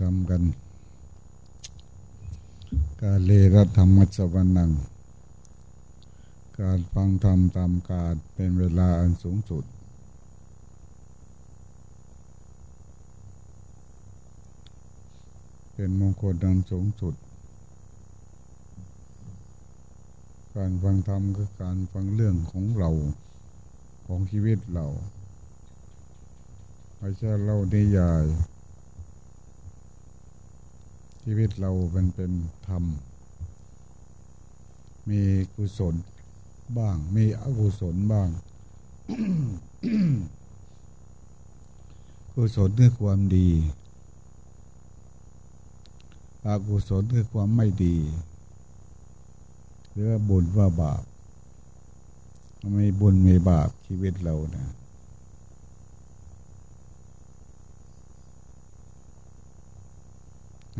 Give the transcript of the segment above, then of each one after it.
ทำกัน กาเลรัธรรมสวรนัง การฟังธรรมตามการเป็นเวลาอันสูงสุด เป็นมงคลดันสูงสุด การฟังธรรมคือการฟังเรื่องของเราของชีวิตเราไม่ใช่เล่านิยาย ชีวิตเราเป็นเป็นธรรม มีกุศลบ้าง มีอกุศลบ้าง กุศลคือความดีอกุศลคือความไม่ดี หรือว่าบุญว่าบาป ไม่บุญไม่บาปชีวิตเราเนะ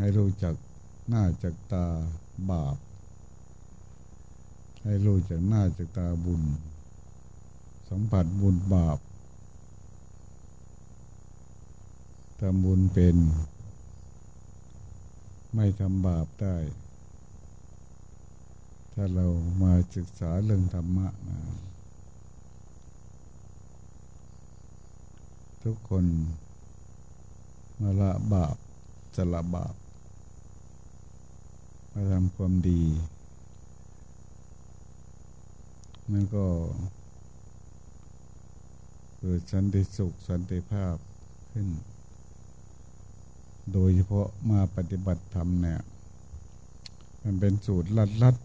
ให้รู้จักหน้าจักตาบาป ให้รู้จักหน้าจักตาบุญ สัมผัสบุญบาปทำบุญเป็น ไม่ทำบาปได้ ถ้าเรามาศึกษาเรื่องธรรมะนะทุกคนมาละบาปจะละบาป มาทำความดี มันก็เกิดสันติสุขสันติภาพขึ้น โดยเฉพาะมาปฏิบัติธรรมเนี่ย มันเป็นสูตรลัดลัด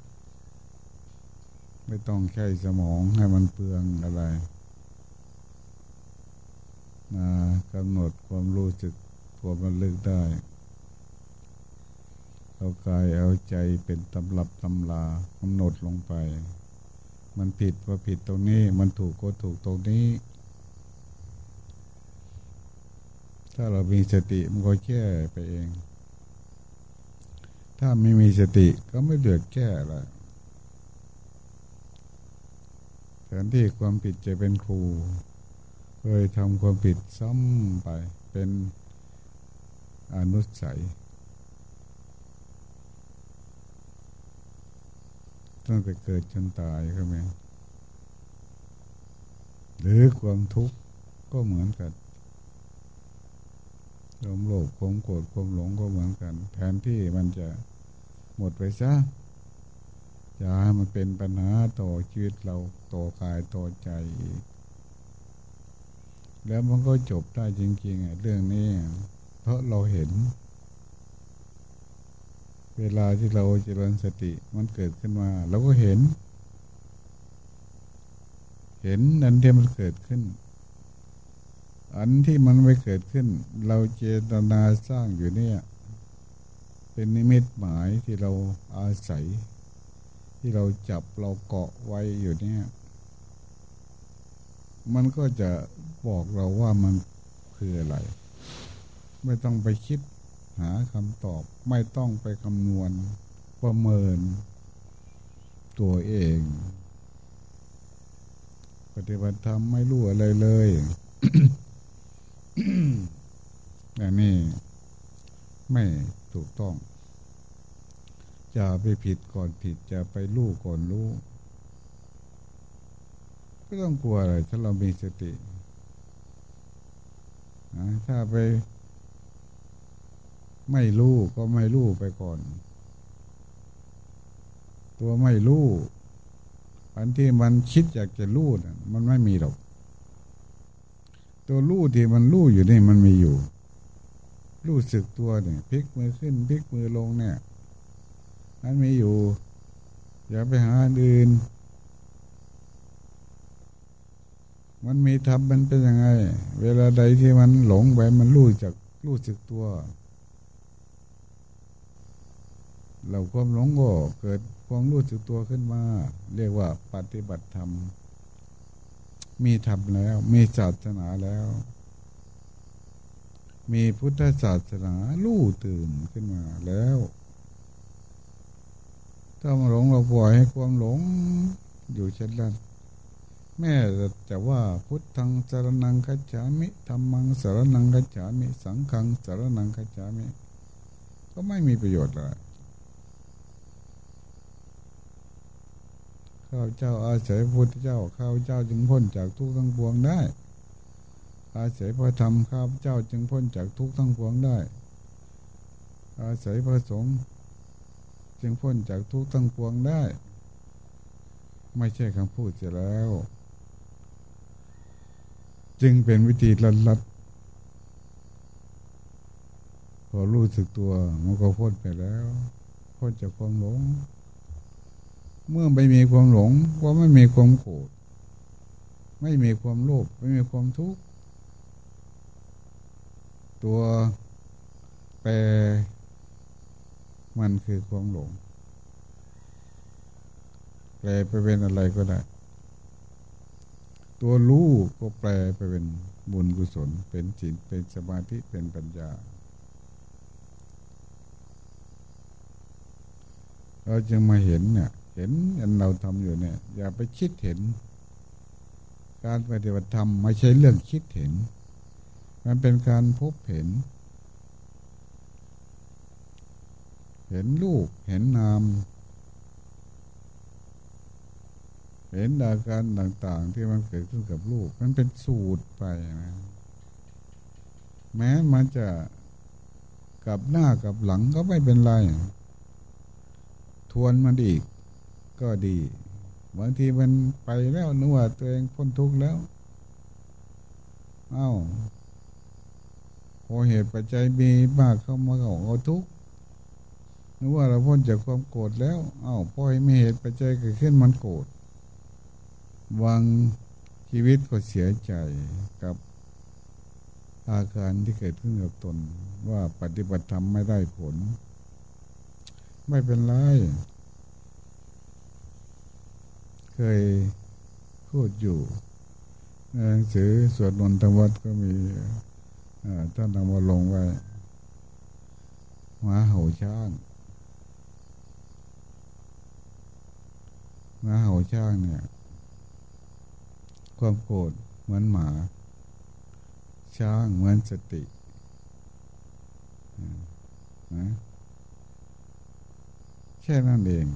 ไม่ต้องใช้สมองให้มันเปลืองอะไร มากำหนดความรู้สึกความระลึกได้ เอากายเอาใจเป็นตำรับตำลากำหนดลงไป มันผิดก็ผิดตรงนี้ มันถูกก็ถูกตรงนี้ ถ้าเรามีสติมันก็แก้ไปเอง ถ้าไม่มีสติก็ไม่เดือดแก้อะแทนที่ความผิดจะเป็นครู เคยทำความผิดซ้ำไปเป็นอนุสัย ตั้งแต่เกิดจนตายก็ไหมหรือความทุกข์ก็เหมือนกันความโลภความโกรธความหลงก็เหมือนกัน แทนที่มันจะหมดไปซะอย่าให้มันเป็นปัญหาต่อชีวิตเราต่อกายต่อใจอีก แล้วมันก็จบได้จริงๆเรื่องนี้ เพราะเราเห็น เวลาที่เราเจริญสติมันเกิดขึ้นมาเราก็เห็น เห็นอันที่มันเกิดขึ้น อันที่มันไม่เกิดขึ้น เราเจตนาสร้างอยู่เนี่ย เป็นนิมิตหมายที่เราอาศัย ที่เราจับเราเกาะไว้อยู่เนี่ย มันก็จะบอกเราว่ามันคืออะไร ไม่ต้องไปคิด หาคำตอบไม่ต้องไปคำนวณประเมินตัวเอง ปฏิบัติธรรมไม่รู้อะไรเลยอันนี้ไม่ถูกต้อง จะไปผิดก่อนผิดจะไปรู้ก่อนรู้ไม่ต้องกลัวอะไรถ้าเรามีสติ ถ้าไป ไม่รู้ก็ไม่รู้ไปก่อน ตัวไม่รู้อันที่มันคิดอยากจะรู้นะมันไม่มีหรอก ตัวรู้ที่มันรู้อยู่นี่มันมีอยู่ รู้สึกตัวเนี่ยพลิกมือขึ้นพลิกมือลงเนี่ยมันมีอยู่ อย่าไปหาอื่น มันมีทำมันเป็นยังไง เวลาใดที่มันหลงไปมันรู้จากรู้สึกตัว เราความหลงก็เกิดความรู้สึกตัวขึ้นมา เรียกว่าปฏิบัติธรรม มีธรรมแล้ว มีศาสนาแล้ว มีพุทธศาสนาลู่ตื่นขึ้นมาแล้วถ้ามาหลงเราปล่อยให้ความหลงอยู่เช่นนั้นแม่จะว่าพุทธังสารนังคัจฉามิธรรมังสารนังคัจฉามิ สังฆังสารนังคัจฉามิ ก็ไม่มีประโยชน์เลย ข้าเจ้าอาศัยพุทธเจ้าข้าเจ้าจึงพ้นจากทุกข์ทั้งปวงได้ อาศัยพระธรรมข้าเจ้าจึงพ้นจากทุกข์ทั้งปวงได้ อาศัยพระสงฆ์จึงพ้นจากทุกข์ทั้งปวงได้ ไม่ใช่คำพูดเสียแล้ว จึงเป็นวิธีลัดลัดพอรู้สึกตัวมันก็พ้นไปแล้ว พ้นจากความหลง เมื่อไม่มีความหลงก็ไม่มีความโกรธไม่มีความโลภไม่มีความทุกข์ตัวแปรมันคือความหลงแปลไปเป็นอะไรก็ได้ ตัวรู้ก็แปลไปเป็นบุญกุศล เป็นจิตเป็นสมาธิเป็นปัญญา เราจึงมาเห็นเนี่ย เห็นอันเราทำอยู่เนี่ย อย่าไปคิดเห็น การปฏิบัติธรรมไม่ใช่เรื่องคิดเห็น มันเป็นการพบเห็น เห็นลูกเห็นนาม เห็นอาการต่างๆ ที่มันเกิดขึ้นกับลูกมันเป็นสูตรไปนะแม้มันจะกับหน้ากับหลังก็ไม่เป็นไร ทวนมันอีก ก็ดีบางทีมันไปแล้วนึกว่าตัวเองพ้นทุกข์แล้ว เอา้าพอเหตุปัจจัยมีมากเข้ามาเอาทุกข์นึกว่าเราพ้นจากความโกรธแล้ว เอา้าพอให้มีเหตุปัจจัยเกิดขึ้นมันโกรธวางชีวิตก็เสียใจกับอาการที่เกิดขึ้นกับตนว่าปฏิบัติธรรมไม่ได้ผล ไม่เป็นไร เคยพูดอยู่หนังสือสวดมนต์ธรรมวัดก็มีท่านนำมาลงไว้หมาเห่าช้างหมาเห่าช้างเนี่ย ความโกรธเหมือนหมา ช้างเหมือนสตินะแค่นั้นเอง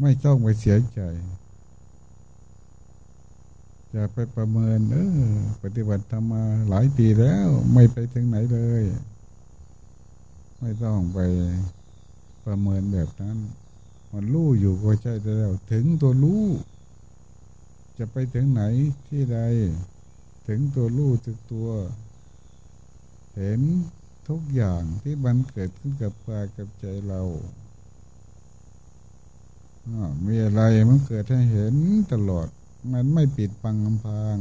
ไม่ต้องไปเสียใจอย่าไปประเมิน เออ ปฏิบัติธรรมาหลายปีแล้ว ไม่ไปถึงไหนเลย ไม่ต้องไปประเมินแบบนั้น มันรู้อยู่ก็ใช่แล้ว ถึงตัวรู้จะไปถึงไหนที่ใด ถึงตัวรู้ถึงตัว เห็นทุกอย่างที่มันเกิดขึ้นกับกายกับใจเรา มีอะไรมันเกิดให้เห็นตลอด มันไม่ปิดปังอำพาง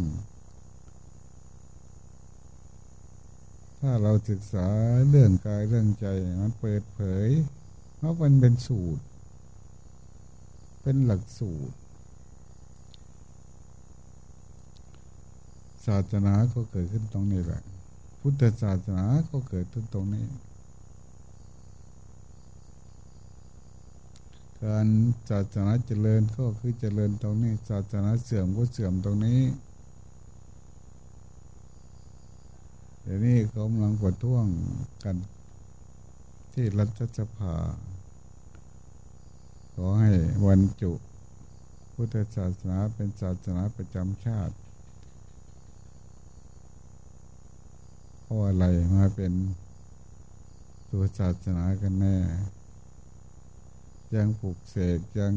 ถ้าเราศึกษาเรื่องกายเรื่องใจ มันเปิดเผย เพราะมันเป็นสูตร เป็นหลักสูตร ศาสนาก็เกิดขึ้นตรงนี้แหละ พุทธศาสนาก็เกิดขึ้นตรงนี้ การศาสนาเจริญก็คือเจริญตรงนี้ ศาสนาเสื่อมก็เสื่อมตรงนี้เดี๋ยวนี้เขากำลังปวดท่วงกัน ที่รัฐสภาขอให้วันจุ พุทธศาสนาเป็นศาสนาประจำชาติเพราะอะไรมาเป็นตัวศาสนากันแน่ ยังปลูกเสกยัง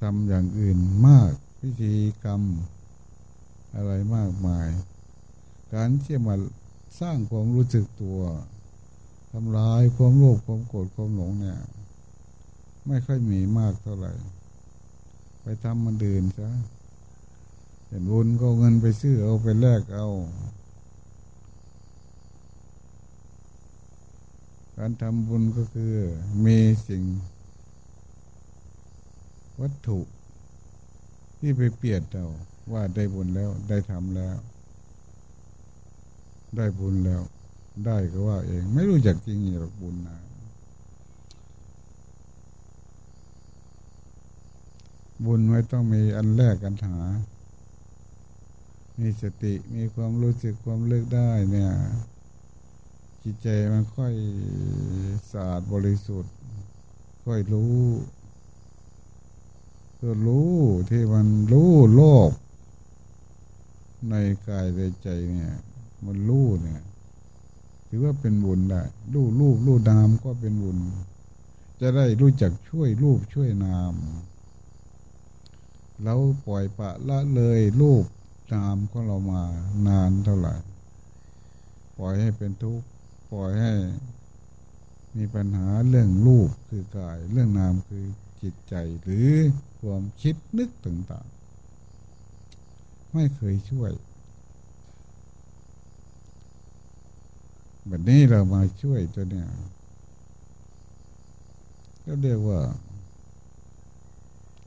ทำอย่างอื่นมากพิธีกรรม อะไรมากมาย การที่มาสร้างความรู้สึกตัวทำลายความโลภความโกรธความหลงเนี่ย ไม่ค่อยมีมากเท่าไหร่ ไปทำมันดื่นซะเห็นบุญก็เงินไปซื้อเอาไปแลกเอา การทำบุญก็คือมีสิ่ง วัตถุที่ไปเปลี่ยนเราว่าได้บุญแล้วได้ทำแล้ว ได้บุญแล้ว ได้ก็ว่าเอง ไม่รู้จักจริงหรอกบุญนะบุญไม่ต้องมีอันแรกกันหา มีสติมีความรู้สึกความเลือกได้เนี่ยจจิตใจมันค่อยสะอาดบริสุทธิ์ ค่อยรู้ ก็รู้ที่มันรู้โลก ในกายในใจเนี่ย มันรู้เนี่ยถือว่าเป็นบุญได้รู้รูปรู้นามก็เป็นบุญ จะได้รู้จักช่วยรูปช่วยนามเราปล่อยปะละเลยรูปนามของเรามานานเท่าไหร่ ปล่อยให้เป็นทุกข์ปล่อยให้ มีปัญหาเรื่องรูปคือกาย เรื่องนามคือจิตใจหรือ ความคิดนึกต่างๆ ไม่เคยช่วยแบบนี้เรามาช่วยตัวเนี้ยก็เรียกว่า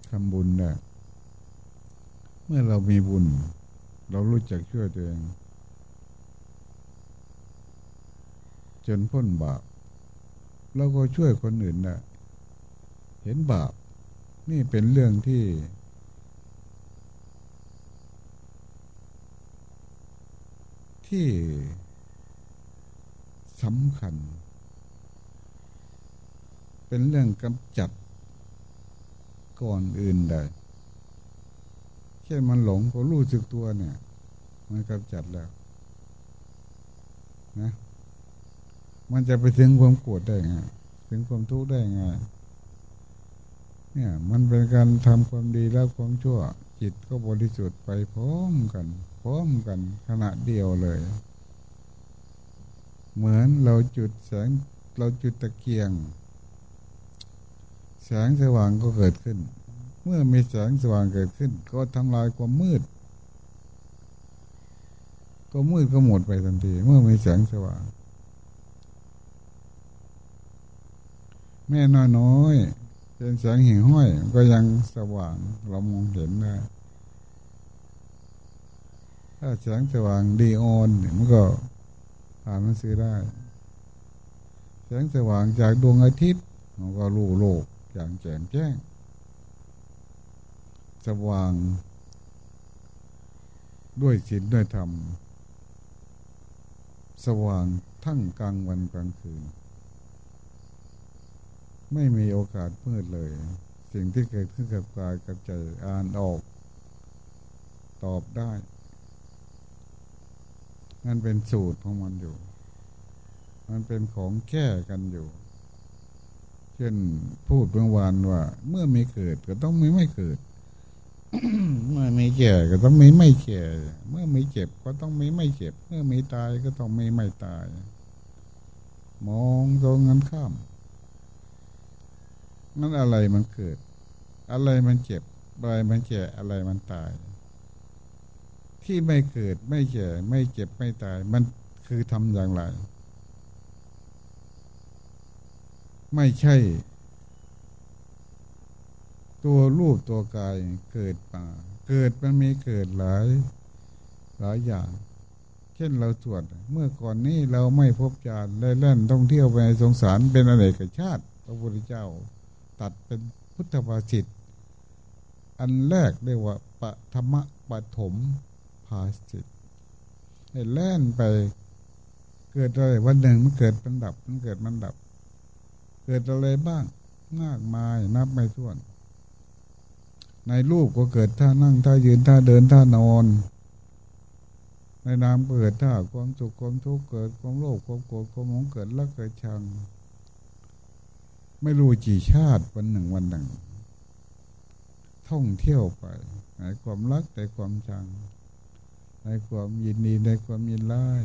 ทำบุญได้เมื่อเรามีบุญ เรารู้จักช่วยตัวเอง จนพ้นบาปเราก็ช่วยคนอื่นได้เห็นบาป นี่เป็นเรื่องที่ ที่สำคัญ เป็นเรื่องกำจัดก่อนอื่นได้แค่มันหลงก็รู้สึกตัวเนี่ย มันกำจัดแล้ว นะ มันจะไปถึงความโกรธได้ไงถึงความทุกข์ได้ไง เนี่ยมันเป็นการทำความดีแล้วความชั่ว จิตก็บริสุทธิ์ไปพร้อมกัน พร้อมกันขณะเดียวเลย เหมือนเราจุดแสงเราจุดตะเกียง แสงสว่างก็เกิดขึ้น เมื่อมีแสงสว่างเกิดขึ้น ก็ทำลายความมืด ก็มืดก็หมดไปทันที เมื่อมีแสงสว่าง แม่น้อยน้อย เป็นแสงหิ่งห้อยก็ยังสว่างเรามองเห็นได้ถ้าแสงสว่างดีออนมันก็อ่านหนังสือได้ แสงสว่างจากดวงอาทิตย์มันก็รู้โลกอย่างแจ่มแจ้ง สว่างด้วยศีลด้วยธรรม สว่างทั้งกลางวันกลางคืน ไม่มีโอกาสมืดเลย สิ่งที่เกิดขึ้นกับกายกับใจอ่านออก ตอบได้มันเป็นสูตรของมันอยู่ มันเป็นของแก้กันอยู่ เช่นพูดเมื่อวานว่า เมื่อมีเกิดก็ต้องมีไม่เกิด เมื่อมีแก่ก็ต้องมีไม่แก่ เมื่อมีเจ็บก็ต้องมีไม่เจ็บ เมื่อมีตายก็ต้องมีไม่ตาย มองตรงกันข้าม นั่นอะไรมันเกิด อะไรมันเจ็บอะไรมันแก่อะไรมันตาย ที่ไม่เกิดไม่แก่ไม่เจ็บไม่ตาย มันคือทำอย่างไร ไม่ใช่ ตัวรูปตัวกายเกิดมาเกิดมันมีเกิดหลายหลายอย่าง เช่นเราตรวจเมื่อก่อนนี้เราไม่พบจานเล่นท่องเที่ยวไปสงสารเป็นอะไรกับชาติ พระพุทธเจ้า ตัดเป็นพุทธภาษิตอันแรกเรียกว่าปธรรมปฐมภาสิตให้แล่นไปเกิดอะไรวันหนึ่งมันเกิดมันดับมันเกิดมันดับ เกิดอะไรบ้างมากมายนับไม่ถ้วน ในรูปก็เกิดท่านั่งท่ายืนท่าเดินท่านอน ในนามเกิดท่าความสุขความทุกข์เกิดความโลภความโกรธความหงเกิดรักเกิดชัง ไม่รู้จีชาติวันหนึ่งวันหนึ่ง ท่องเที่ยวไปในความรักในความชัง ในความยินดีในความยินร้าย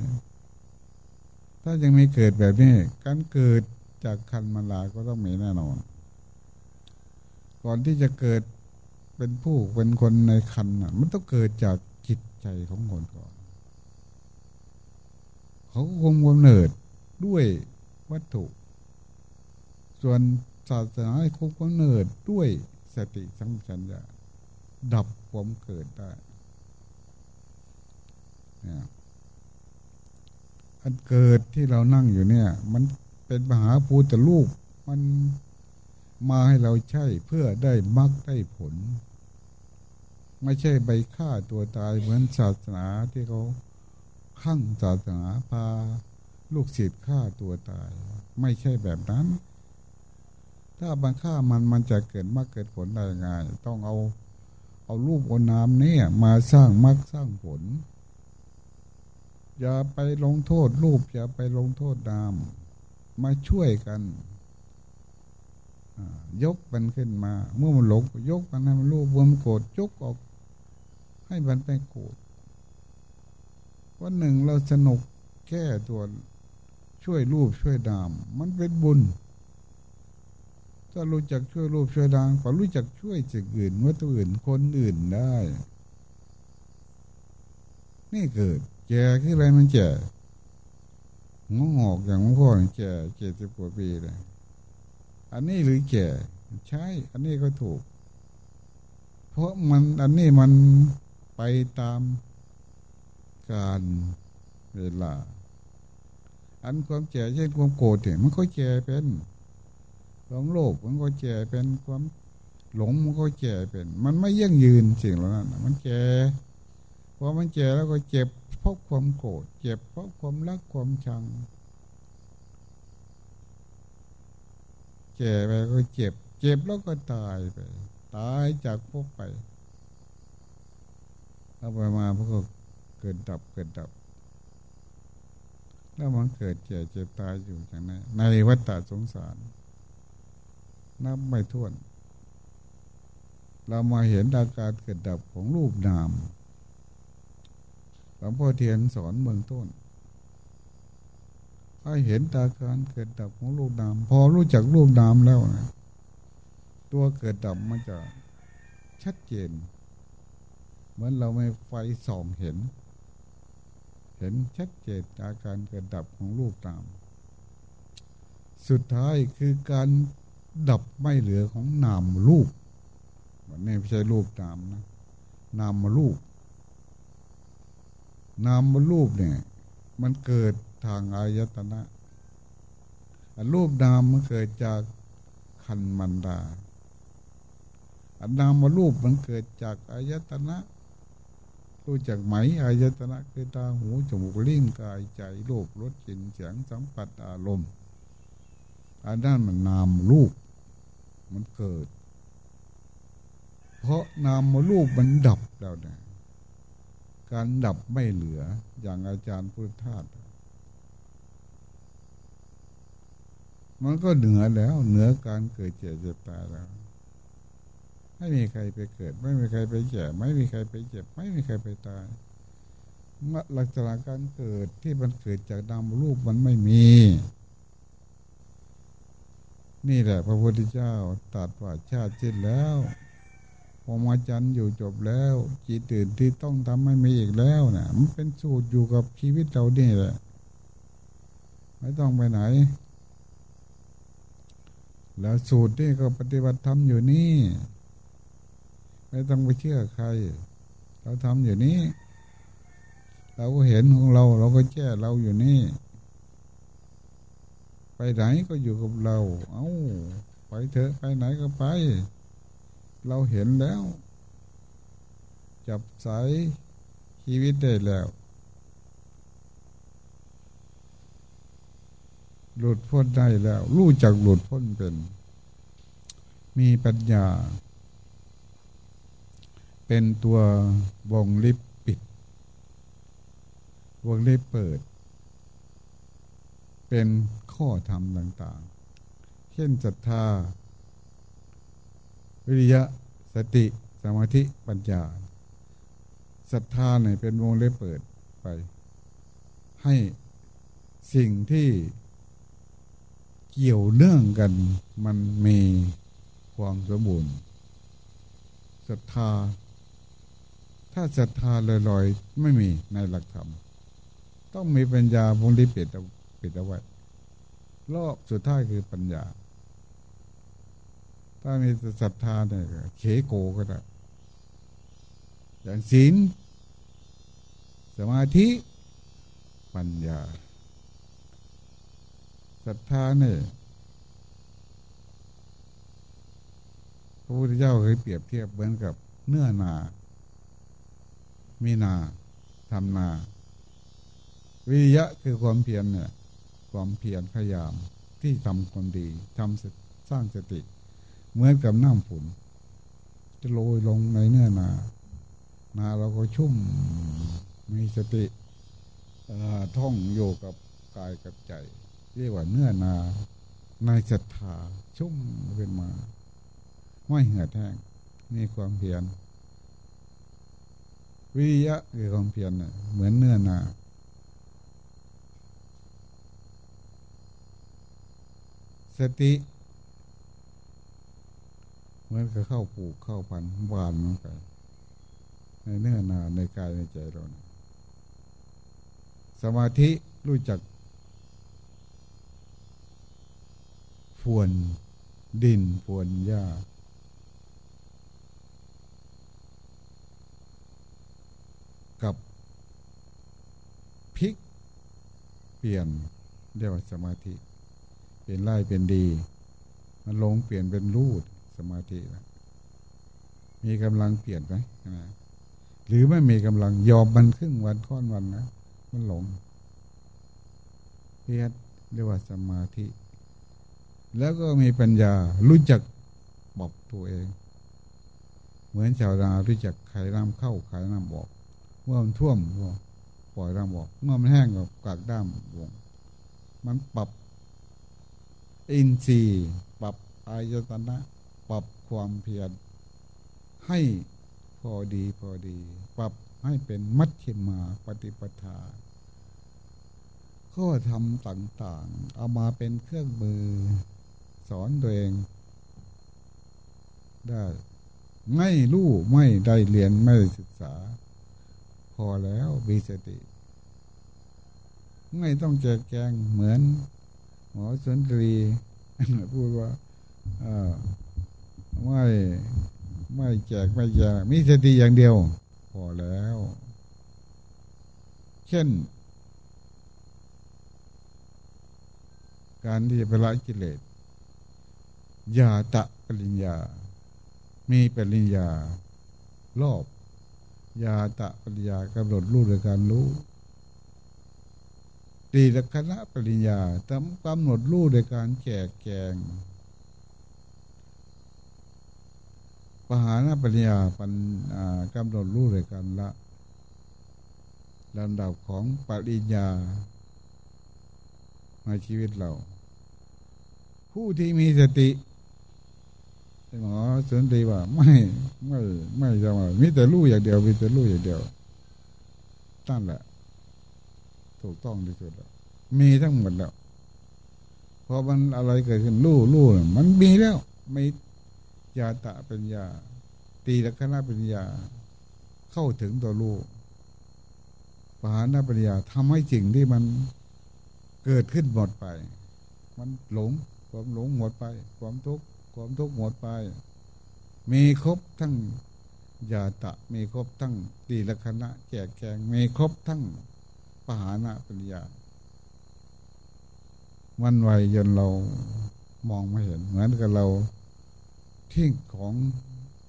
ถ้ายังไม่เกิดแบบนี้ การเกิดจากคันมาลาก็ต้องมีแน่นอน ก่อนที่จะเกิดเป็นผู้เป็นคนในคันน่ะ มันต้องเกิดจากจิตใจของคนก่อน เขาคงกำเนิดด้วยวัตถุ ส่วนศาสนาคงกำเนิดด้วยสติสัมปชัญญะดับความเกิดได้อันเกิดที่เรานั่งอยู่เนี่ย มันเป็นมหาภูตลูกมันมาให้เราใช้เพื่อได้มรรคได้ผล ไม่ใช่ไปฆ่าตัวตายเหมือนศาสนาที่เขาข้างศาสนาพาลูกศิษย์ฆ่าตัวตาย ไม่ใช่แบบนั้น ถ้าบังฆ่ามันมันจะเกิดมากเกิดผลได้ยังไง ต้องเอาเอารูปอนามเนี่ยมาสร้างมรรคสร้างผล อย่าไปลงโทษรูป อย่าไปลงโทษนาม มาช่วยกันยกมันขึ้นมา เมื่อมันหลงยกมันให้มันรู้เมื่อมันโกรธยกออก ให้มันไปโกรธวันหนึ่งเราสนุกแก้ตัวช่วยรูปช่วยดาม มันเป็นบุญ ถ้ารู้จักช่วยรูปช่วยดามก็รู้จักช่วยสิ่งอื่นวัตถุอื่นคนอื่นได้ นี่เกิดแก่คืออะไรมันแก่งงอกอย่างพ่อแก่เจ็ดสิบกว่าปีเลยอันนี้หรือแก่ใช่ อันนี้ก็ถูก เพราะมันอันนี้มันไปตามการเวลา อันความแก่เช่นความโกรธเนี่ยมันก็แก่เป็น ความโลภมันก็แก่เป็นความหลงมันก็แก่เป็น มันไม่ยั่งยืนสิ่งเหล่านั้นมันแก่พอมันแก่แล้วก็เจ็บเพราะความโกรธเจ็บเพราะความรักความชังแก่ไปก็เจ็บ เจ็บแล้วก็ตายไป ตายจากพบไปเอาไปมาพวกเกิดดับเกิดดับ แล้วมันเกิดเจ็บเจ็บตายอยู่อย่างนั้นในวัฏฏะสงสาร นับไม่ถ้วน เรามาเห็นอาการเกิดดับของรูปนามหลวงพ่อเทียนสอนเมืองต้นให้เห็นตาการเกิดดับของรูปนาม พอรู้จักรูปนามแล้วนะตัวเกิดดับมันจะชัดเจน เหมือนเราไม่ไฟส่องเห็น เห็นชัดเจนอาการเกิดดับของรูปนาม สุดท้ายคือการ ดับไม่เหลือของนามรูปมันไม่ใช่รูปนามนะ นามมารูป นามมารูปเนี่ย มันเกิดทางอายตนะรูปนามมันเกิดจากขันมันดาอันนามมารูปมันเกิดจากอายตนะรู้จักไหมอายตนะคือตาหูจมูกลิ้นกายใจโลกรสกลิ่นเสียงสัมผัสอารมณ์อันนั้นมันนามรูป มันเกิด เพราะนามรูปมันดับแล้วนี่ยการดับไม่เหลืออย่างอาจารย์พุทธทาสมันก็เหนือแล้ว เหนือการเกิดเจ็บเจ็บตายแล้วไม่มีใครไปเกิด ไม่มีใครไปเจ็บไม่มีใครไปเจ็บ ไม่มีใครไปตายลักษณะการเกิดที่มันเกิดจากนามรูปมันไม่มี นี่แหละ พระพุทธเจ้าตัดว่าชาติสิ้นแล้วพอมาจันอยู่จบแล้ว จิตตื่นที่ต้องทำไม่มีอีกแล้วนะ่ะมันเป็นสูตรอยู่กับชีวิตเราเนี่ยแหละ ไม่ต้องไปไหน แล้วสูตรนี่ก็ปฏิบัติธรรมอยู่นี่ ไม่ต้องไปเชื่อใคร เราทำอยู่นี้เราก็เห็นของเรา เราก็แก้เราอยู่นี่ ไปไหนก็อยู่กับเรา เอา้า ไปเถอะไปไหนก็ไป เราเห็นแล้ว จับสายชีวิตได้แล้ว หลุดพ้นได้แล้ว รู้จักหลุดพ้นเป็น มีปัญญา เป็นตัววงลิบปิด วงลิบเปิด เป็นข้อธรรมต่างๆ เช่นศรัทธา วิริยะ สติ สมาธิ ปัญญา ศรัทธาเนี่ยเป็นวงเล็บเปิดไป ให้สิ่งที่เกี่ยวเนื่องกันมันมีความสมบูรณ์ศรัทธา ถ้าศรัทธาลอยๆ ไม่มีในหลักธรรม ต้องมีปัญญาวงที่ปิด ปิดเอาไว้รอบสุดท้ายคือปัญญา ถ้ามีศรัทธาเนี่ยเขโกก็ได้ อย่างศีลสมาธิปัญญาศรัทธาเนี่ยพระพุทธเจ้าเคยเปรียบเทียบเหมือนกับเนื้อนา มีนาทำนา วิริยะคือความเพียรเนี่ย ความเพียรพยายามที่ทำความดีทำสร้างสติ เหมือนกับน้ำฝนจะโรยลงในเนื้อนา นาเราก็ชุ่มมีสติท่องโยกับกายกับใจ เรียกว่าเนื้อนาในศรัทธาชุ่มขึ้นมา ไม่เหือดแห้งมีความเพียรวิริยะคือความเพียรเหมือนเนื้อนา สติ เหมือนกับเข้าปลูกเข้าพันหวานลงไปในเนื้อนาในกายในใจเราสมาธิรู้จักพวนดินพวนหญ้ากับพลิกเปลี่ยนเรียกว่าสมาธิ เป็นไล่เป็นดี มันลงเปลี่ยนเป็นรูดสมาธินะมีกำลังเปลี่ยนไหมนะหรือไม่มีกำลังยอมมันครึ่งวันค่อนวันนะมันหลงเพียรเรียกว่าสมาธิ แล้วก็มีปัญญารู้จักบอกตัวเอง เหมือนชาวนารู้จักไขน้ำเข้าไขน้ำบอกเมื่อมันท่วมก็ปล่อยน้ำบอก เมื่อมันแห้งก็กากด้ามวงมันปรับ อินทรีย์ปรับอายตนะปรับความเพียรให้พอดีพอดี ปรับให้เป็นมัชฌิมาปฏิปทาก็ทำต่างๆ เอามาเป็นเครื่องมือ สอนตัวเอง ได้ไม่รู้ไม่ได้เรียนไม่ได้ศึกษา พอแล้วมีสติ ไม่ต้องแจกแจงเหมือน หมอสุนทรีพูดว่าไม่ไม่แจกไม่แจกมีสติอย่างเดียว พอแล้ว เช่น การที่จะไปละกิเลสยาตะปริญญา มีปริญญารอบ ยาตะปริญญากำหนดรู้โดยการรู้ ตีละคณะปริญญาทำกำหนดรู้โดยการแจกแจงปหานาปริญญาปัญกำหนดรู้โดยการละลำดับของปริญญาในชีวิตเรา ผู้ที่มีสติหมอสนตีว่าไม่ไม่ไม่จะมามีแต่รู้อย่างเดียวมีแต่รู้อย่างเดียวตั้นแหละ ถูกต้องที่สุดแล้วมีทั้งหมดแล้วพอมันอะไรเกิดขึ้นรู้รู้มันมีแล้วไม่ยาตะเป็นยา ตีลักษณะเป็นยา เข้าถึงตัวรู้ปหานาปัญญาทำให้สิ่งที่มันเกิดขึ้นหมดไป มันหลงความหลงหมดไป ความทุกข์ความทุกข์หมดไป มีครบทั้งยาตะ มีครบทั้งตีละคณะแจกแกงมีครบทั้ง ปหานะปัญญา มันไวจนเรามองไม่เห็น เหมือนกับเราทิ้งของ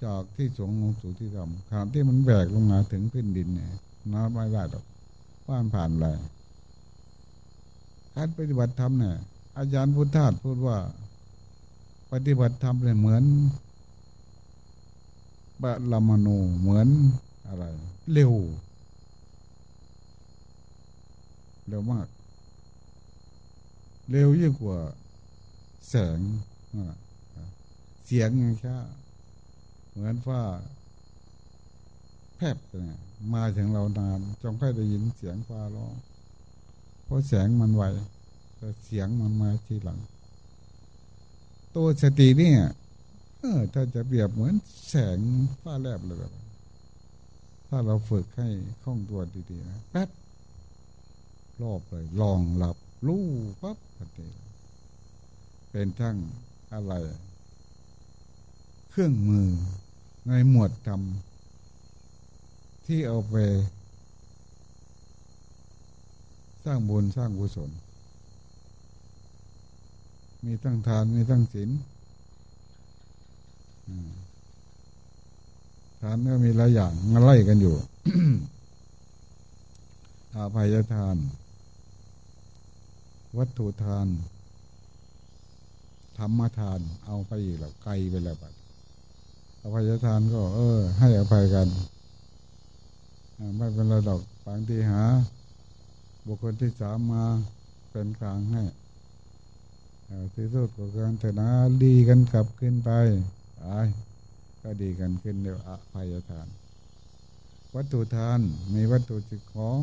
จากที่สูงลงสู่ที่ต่ำขณะที่มันแบกลงมาถึงพื้นดินเนี่ยน้ำไม่ได้หรอกว่านผ่านอะไรการปฏิบัติธรรมเนี่ยอาจารย์พุทธาสพูดว่า ปฏิบัติธรรมเนี่ยเหมือนบะลามโนเหมือนอะไร เร็ว เร็วมาก เร็วยิ่งกว่าแสงเสียงไงค่เหมือนว่าแพบมาถึงเรานานจงค่อยได้ยินเสียงฟ้าร้องเพราะแสงมันไวแต่เสียงมันมาทีหลัง ตัวสติเนี่ยเออถ้าจะเปรียบเหมือนแสงฟ้าแลบเลยถ้าเราฝึกให้คล่องตัวดีๆนะแป๊บ รอบเลยลองหลับรู้ปั๊บพอดีเป็นทั้งอะไร เครื่องมือในหมวดธรรมที่เอาไป สร้างบุญสร้างกุศล มีตั้งทานมีตั้งศีลทานก็มีหลายอย่างมาไล่กันอยู่อาภัยทาน วัตถุทานธรรมทาน เอาไปอีกแล้วไกลไปแล้วบัดอภัยทานก็ เออ ให้อภัยกันไม่เป็นไรดอกบางทีหา บุคคลที่สามมาเป็นกลางให้ที่สุดก็การชนะดีกันกลับขึ้นไปไอ้ก็ดีกันขึ้นเดียวอภัยทาน วัตถุทานมีวัตถุจิตของ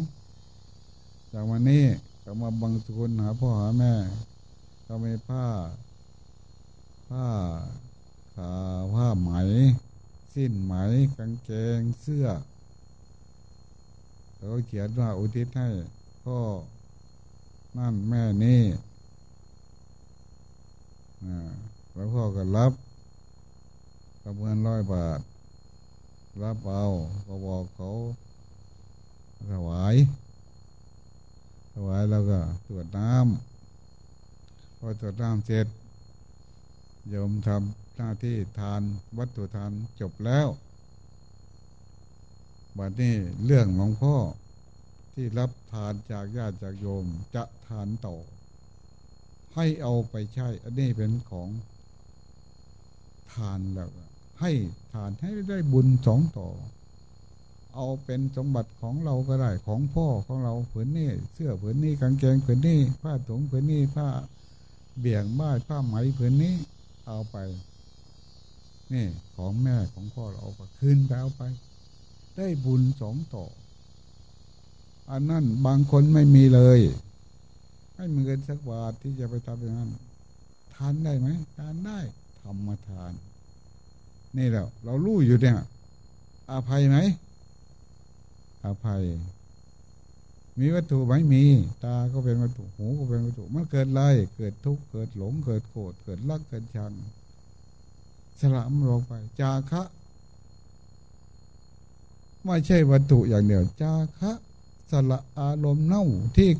จากวันนี้ ก็มาบังสุนหาพ่อหาแม่ ก็มีผ้า ผ้าขาผ้าไหม สิ้นไหมกางเกงเสื้อเขาเขียนว่าอุทิศให้พ่อนั่นแม่นี่แล้วพ่อก็รับกับเงินร้อยบาท รับเอาก็บอกเขาถวาย วายแล้วก็ตรวจน้ำพอตรวจน้ำเสร็จโยมทำหน้าที่ทานวัตถุทานจบแล้วบัดนี้เรื่องหลวงพ่อที่รับทานจากญาติจากโยมจะทานต่อ ให้เอาไปใช้ อันนี้เป็นของทานแล้วให้ทานให้ได้บุญสองต่อ เอาเป็นสมบัติของเราก็ได้ของพ่อของเราผืนนี้เสื้อผืนนี้กางเกงผืนนี้ผ้าถุงผืนนี้ผ้าเบี่ยงบ้านผ้าไหมผืนนี้เอาไป นี่ของแม่ของพ่อเราเอาไปคืนไปเอาไป ได้บุญสองต่อ อันนั้นบางคนไม่มีเลย ไม่มีเงินสักบาทที่จะไปทำอย่างนั้นทานได้ไหมทานได้ทำมาทาน นี่แหละเรารู้อยู่เนี่ยอาภัยไหม อาภัย มีวัตถุไหมมี ตาก็เป็นวัตถุหูก็เป็นวัตถุ มันเกิดอะไรเกิดทุกข์เกิดหลงเกิดโกรธเกิดรักเกิดชังสละมันลงไป จาคะไม่ใช่วัตถุอย่างเดียว จาคะสละอารมณ์เน่าที่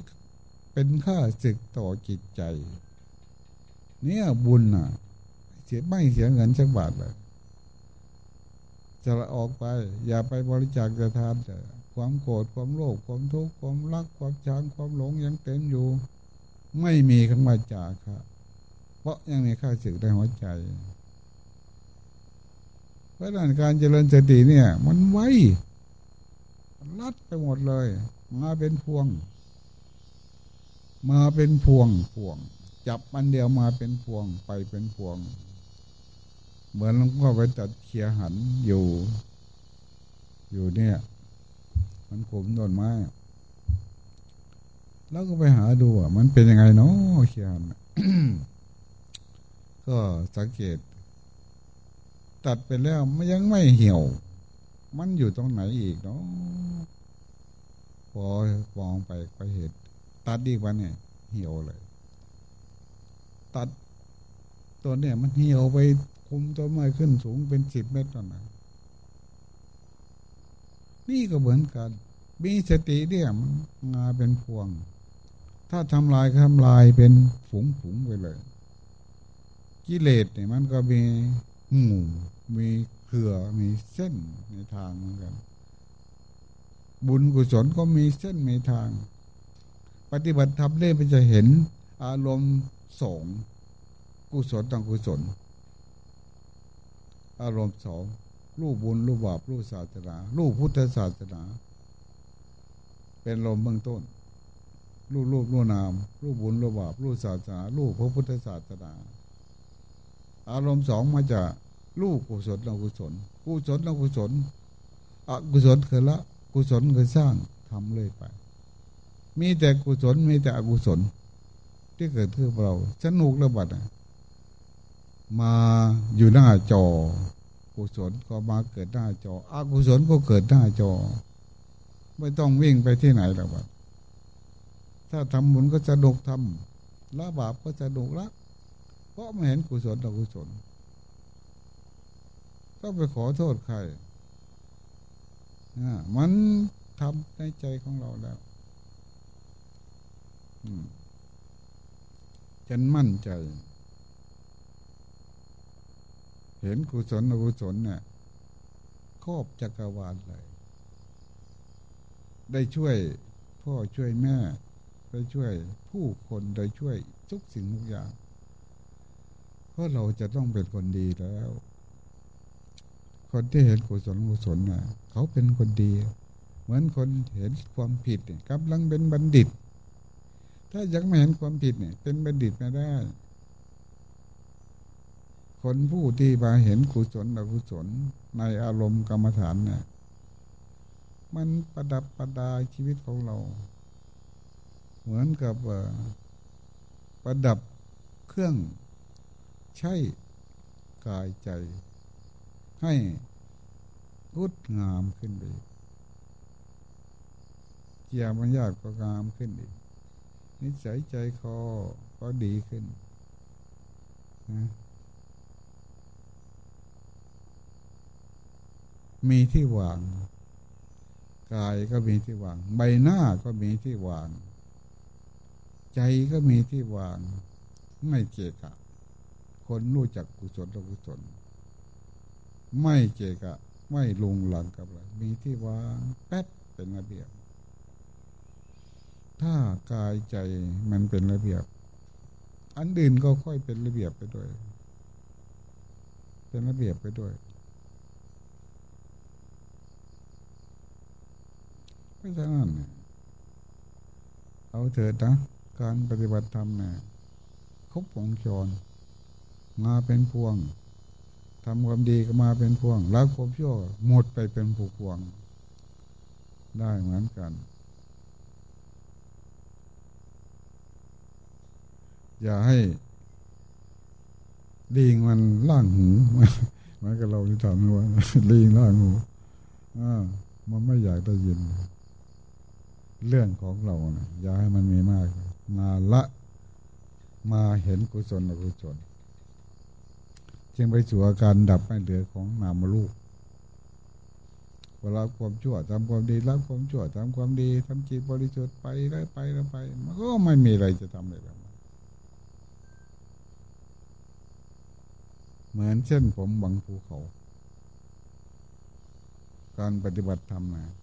เป็นค่าศึกต่อจิตใจ เนี่ยบุญอะ เสียไม่เสียเงินสักบาทเลยจะละออกไป อย่าไปบริจาคจะทานแต่ ความโกรธความโลภความทุกข์ความรักความชังความหลงยังเต็มอยู่ ไม่มีคำว่าจากครับเพราะยังมีค่าศึกในหัวใจ เพราะนั้นการเจริญสติเนี่ย มันไวรัดไปหมดเลย มาเป็นพวง มาเป็นพวงพวง จับมันเดียวมาเป็นพวงไปเป็นพวง เหมือนหลวงพ่อไปตัดเขียหันอยู่ อยู่เนี่ย มันขมต้นไม้แล้วก็ไปหาดูอะ มันเป็นยังไงเนาะเขียนก็สังเกต ตัดไปแล้วมันยังไม่เหี่ยว มันอยู่ตรงไหนอีกเนาะพอมองไปก็เห็นตัดดีกว่าเนี่ย เหี่ยวเลย ตัดตัวเนี่ย มันเหี่ยวไปคุมต้นไม้ขึ้นสูงเป็นสิบเมตรตอนนั้น นี่ก็เหมือนกัน มีสติเนี่ยมันงาเป็นพวง ถ้าทำลายทำลายเป็นฝูงฝูงไปเลย กิเลสเนี่ยมันก็มีหมู่มีเครือมีเส้นในทางเหมือนกัน บุญกุศลก็มีเส้นมีทาง ปฏิบัติธรรมเล่ไปจะเห็นอารมณ์สองกุศลต่างกุศล อารมณ์สอง รูปบุญรูปบาปรูปศาสนารูปพุทธศาสนา เป็นลมเบื้องต้น รูปรูปรูปนาม รูปบุญรูปบาปรูปศาสนารูปพระพุทธศาสนา อารมณ์สองมาจากรูปกุศลอกุศลกุศลอกุศลอกุศลคือละ กุศลก็สร้างทำเลยไป มีแต่กุศลมีแต่อกุศล ที่เกิดขึ้นเราสนุกระบาดมาอยู่หน้าจอ กุศลก็มาเกิดหน้าจออกุศลก็เกิดหน้าจอ ไม่ต้องวิ่งไปที่ไหนแล้วบัดถ้าทำบุญก็จะดกทำละบาปก็จะดกละเพราะไม่เห็นกุศลอกุศลก็ไปขอโทษใครมันทำในใจของเราแล้วฉันมั่นใจ เห็นกุศลอกุศลเนี่ยครอบจักรวาลเลย ได้ช่วยพ่อช่วยแม่ ได้ช่วยผู้คนได้ช่วยทุกสิ่งทุกอย่าง เพราะเราจะต้องเป็นคนดีแล้ว คนที่เห็นกุศลกุศลน่ะ เขาเป็นคนดี เหมือนคนเห็นความผิดกำลังเป็นบัณฑิต ถ้ายังไม่เห็นความผิดเนี่ย เป็นบัณฑิตไม่ได้ คนผู้ที่มาเห็นกุศลอกุศลในอารมณ์กรรมฐานเนี่ยมันประดับประดาชีวิตของเรา เหมือนกับประดับเครื่องใช้กายใจ ให้งดงามขึ้นไปเจียมันยากก็งามขึ้นอีกนิสัยใจคอก็ดีขึ้นนะ มีที่วาง กายก็มีที่วาง ใบหน้าก็มีที่วาง ใจก็มีที่วาง ไม่เกะกะ คนรู้จักกุศลอกุศล ไม่เกะกะ ไม่ลุงหลังกับอะไรมีที่วางแป๊บเป็นระเบียบ ถ้ากายใจมันเป็นระเบียบ อันอื่นก็ค่อยเป็นระเบียบไปด้วย เป็นระเบียบไปด้วย ราะฉะนั้นเอาเถิดนะการปฏิบัติธรรมเนี่ยครบวงจรมาเป็นพวงทำความดีก็มาเป็นพวงรักความชั่วหมดไปเป็นผูกพวง ได้เหมือนกัน อย่าให้ลิงมันล่างหูมันก็เราที่ทำว่าลิงล่างหูอ่ามันไม่อยากได้ยิน เรื่องของเรานะอย่าให้มันมีมาก มาละมาเห็นกุศลอกุศลจึงไปสู่อาการดับไม่เหลือของนามลูกเวลาความชั่วทำความดีละความชั่วทำความดีทำจิตบริสุทธิ์ไปแล้วไปแล้วไป มันก็ไม่มีอะไรจะทำเลยแล้วเหมือนเช่นผมบังภูเขา การปฏิบัติธรรมนะ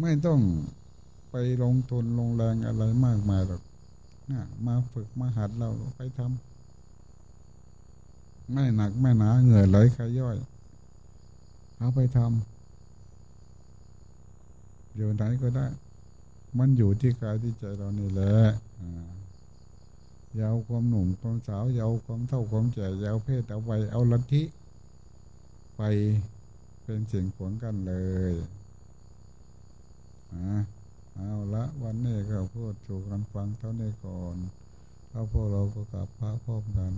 ไม่ต้องไปลงทุนลงแรงอะไรมากมายหรอกนะมาฝึกมาหัดเราไปทำไม่หนักไม่หนาเหงื่อไหลใครย่อย เอาไปทำอยู่ไหนก็ได้ มันอยู่ที่กายที่ใจเรานี่แหละยาวความหนุ่มความสาวยาวความเท่าความแก่ยาวเพศเอาไปเอาลัทธิไปเป็นสิ่งขวงกันเลย เอาละวันนี้ก็พูดจูกกันฟังเท่านี้ก่อนเอาพวกเราก็กลับพระพร้อมกัน